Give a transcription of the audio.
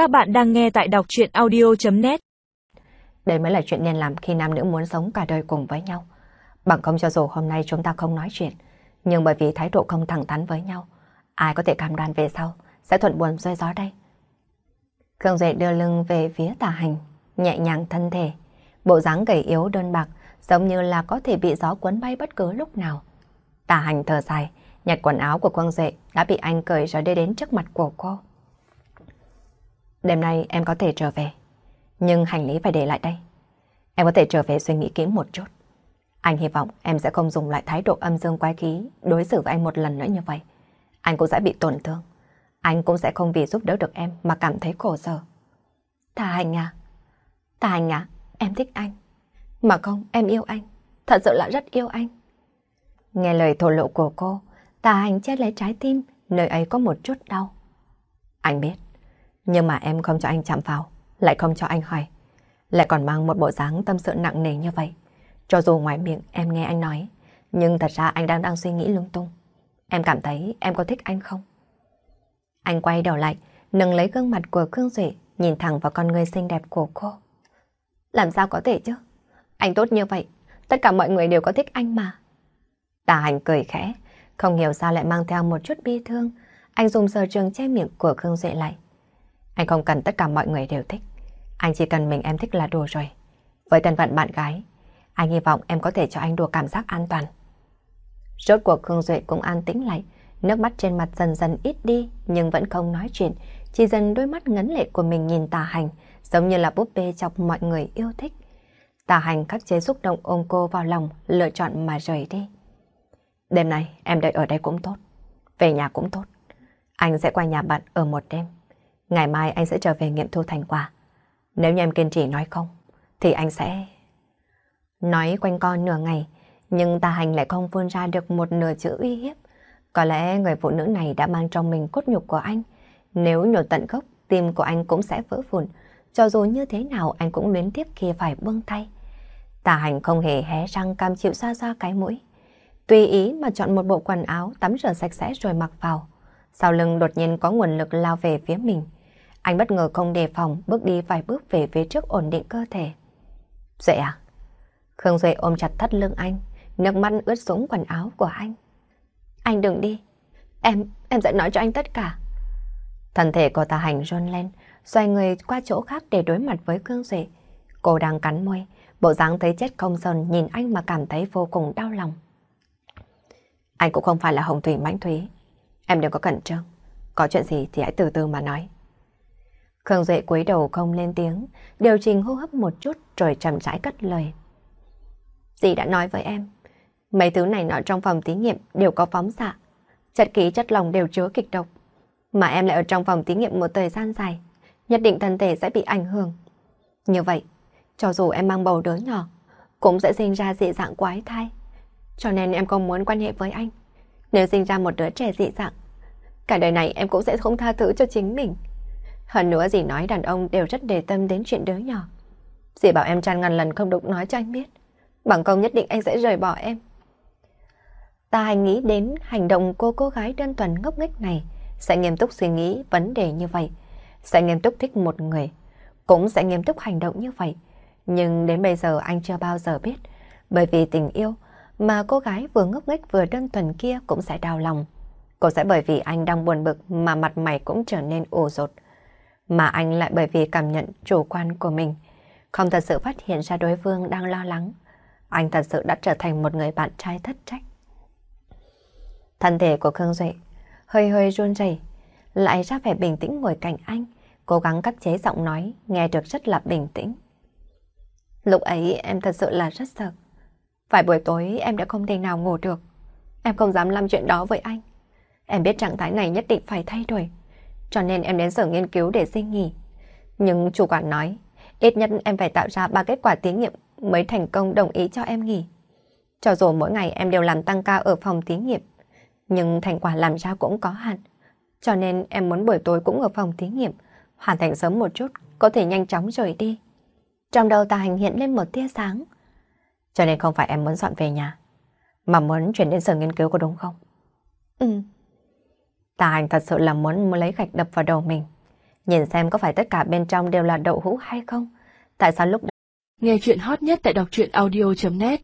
Các bạn đang nghe tại đọc chuyện audio.net Đây mới là chuyện nên làm khi nam nữ muốn sống cả đời cùng với nhau. Bằng không cho dù hôm nay chúng ta không nói chuyện, nhưng bởi vì thái độ không thẳng thắn với nhau, ai có thể cam đoan về sau sẽ thuận buồn rơi gió đây. Khương Duệ đưa lưng về phía tà hành, nhẹ nhàng thân thể, bộ dáng gầy yếu đơn bạc, giống như là có thể bị gió cuốn bay bất cứ lúc nào. Tà hành thở dài, nhặt quần áo của Quang Duệ đã bị anh cởi rồi đưa đến trước mặt của cô. Đêm nay em có thể trở về, nhưng hành lý phải để lại đây. Em có thể trở về suy nghĩ kỹ một chút. Anh hy vọng em sẽ không dùng lại thái độ âm dương quái khí đối xử với anh một lần nữa như vậy. Anh cũng sẽ bị tổn thương. Anh cũng sẽ không vì giúp đỡ được em mà cảm thấy khổ sở. Thà hành à? Thà hành à? Em thích anh. Mà không, em yêu anh. Thật sự là rất yêu anh. Nghe lời thổ lộ của cô, tà hành che lấy trái tim, nơi ấy có một chút đau. Anh biết, nhưng mà em không cho anh chạm vào, lại không cho anh hỏi. Lại còn mang một bộ dáng tâm sự nặng nề như vậy. Cho dù ngoài miệng em nghe anh nói, nhưng thật ra anh đang đang suy nghĩ lung tung. Em cảm thấy em có thích anh không? Anh quay đầu lại, nâng lấy gương mặt của Khương Duệ, nhìn thẳng vào con người xinh đẹp của cô. Làm sao có thể chứ? Anh tốt như vậy, tất cả mọi người đều có thích anh mà. Tà hành cười khẽ, không hiểu sao lại mang theo một chút bi thương. Anh dùng sờ trường che miệng của Khương Duệ lại. Anh không cần tất cả mọi người đều thích. Anh chỉ cần mình em thích là đủ rồi. Với thân phận bạn gái, anh hy vọng em có thể cho anh đùa cảm giác an toàn. Rốt cuộc Khương Duệ cũng an tĩnh lại, nước mắt trên mặt dần dần ít đi nhưng vẫn không nói chuyện, chỉ dần đôi mắt ngấn lệ của mình nhìn tà hành, giống như là búp bê chọc mọi người yêu thích. Tà hành khắc chế xúc động ôm cô vào lòng, lựa chọn mà rời đi. Đêm nay em đợi ở đây cũng tốt, về nhà cũng tốt. Anh sẽ qua nhà bạn ở một đêm. Ngày mai anh sẽ trở về nghiệm thu thành quả. Nếu như em kiên trì nói không, thì anh sẽ... Nói quanh con nửa ngày, nhưng tà hành lại không phun ra được một nửa chữ uy hiếp. Có lẽ người phụ nữ này đã mang trong mình cốt nhục của anh. Nếu nhổ tận gốc, tim của anh cũng sẽ vỡ vụn. Cho dù như thế nào anh cũng luyến tiếp khi phải buông tay. Tà hành không hề hé răng cam chịu xa xa cái mũi. Tùy ý mà chọn một bộ quần áo tắm rửa sạch sẽ rồi mặc vào. Sau lưng đột nhiên có nguồn lực lao về phía mình. Anh bất ngờ không đề phòng bước đi vài bước về phía trước ổn định cơ thể. Duệ à? Khương Duệ ôm chặt thắt lưng anh, nước mắt ướt sũng quần áo của anh. Anh đừng đi. Em, em sẽ nói cho anh tất cả. Thân thể của tà hành run lên, xoay người qua chỗ khác để đối mặt với Khương Duệ. Cô đang cắn môi, bộ dáng thấy chết không sờn nhìn anh mà cảm thấy vô cùng đau lòng. Anh cũng không phải là hồng thủy mãnh thúy. Em đừng có cẩn trương. Có chuyện gì thì hãy từ từ mà nói. Khương Duệ cúi đầu không lên tiếng, điều chỉnh hô hấp một chút rồi chậm rãi cất lời. Dì đã nói với em, mấy thứ này nọ trong phòng thí nghiệm đều có phóng xạ, chất khí chất lòng đều chứa kịch độc. Mà em lại ở trong phòng thí nghiệm một thời gian dài, nhất định thân thể sẽ bị ảnh hưởng. Như vậy, cho dù em mang bầu đứa nhỏ, cũng sẽ sinh ra dị dạng quái thai. Cho nên em không muốn quan hệ với anh. Nếu sinh ra một đứa trẻ dị dạng, cả đời này em cũng sẽ không tha thứ cho chính mình. Hơn nữa dì nói đàn ông đều rất đề tâm đến chuyện đứa nhỏ. Dì bảo em tràn ngàn lần không được nói cho anh biết. Bằng công nhất định anh sẽ rời bỏ em. Ta hay nghĩ đến hành động cô cô gái đơn thuần ngốc nghếch này sẽ nghiêm túc suy nghĩ vấn đề như vậy. Sẽ nghiêm túc thích một người. Cũng sẽ nghiêm túc hành động như vậy. Nhưng đến bây giờ anh chưa bao giờ biết. Bởi vì tình yêu mà cô gái vừa ngốc nghếch vừa đơn thuần kia cũng sẽ đau lòng. Cô sẽ bởi vì anh đang buồn bực mà mặt mày cũng trở nên ủ rột mà anh lại bởi vì cảm nhận chủ quan của mình, không thật sự phát hiện ra đối phương đang lo lắng. Anh thật sự đã trở thành một người bạn trai thất trách. Thân thể của Khương Duệ hơi hơi run rẩy, lại ra vẻ bình tĩnh ngồi cạnh anh, cố gắng cắt chế giọng nói, nghe được rất là bình tĩnh. Lúc ấy em thật sự là rất sợ. Phải buổi tối em đã không thể nào ngủ được. Em không dám làm chuyện đó với anh. Em biết trạng thái này nhất định phải thay đổi cho nên em đến sở nghiên cứu để xin nghỉ. Nhưng chủ quản nói, ít nhất em phải tạo ra ba kết quả thí nghiệm mới thành công đồng ý cho em nghỉ. Cho dù mỗi ngày em đều làm tăng ca ở phòng thí nghiệm, nhưng thành quả làm ra cũng có hạn. Cho nên em muốn buổi tối cũng ở phòng thí nghiệm, hoàn thành sớm một chút, có thể nhanh chóng rời đi. Trong đầu tà hành hiện lên một tia sáng. Cho nên không phải em muốn dọn về nhà, mà muốn chuyển đến sở nghiên cứu có đúng không? Ừ. Tà hành thật sự là muốn lấy gạch đập vào đầu mình. Nhìn xem có phải tất cả bên trong đều là đậu hũ hay không? Tại sao lúc Nghe chuyện hot nhất tại đọc truyện audio.net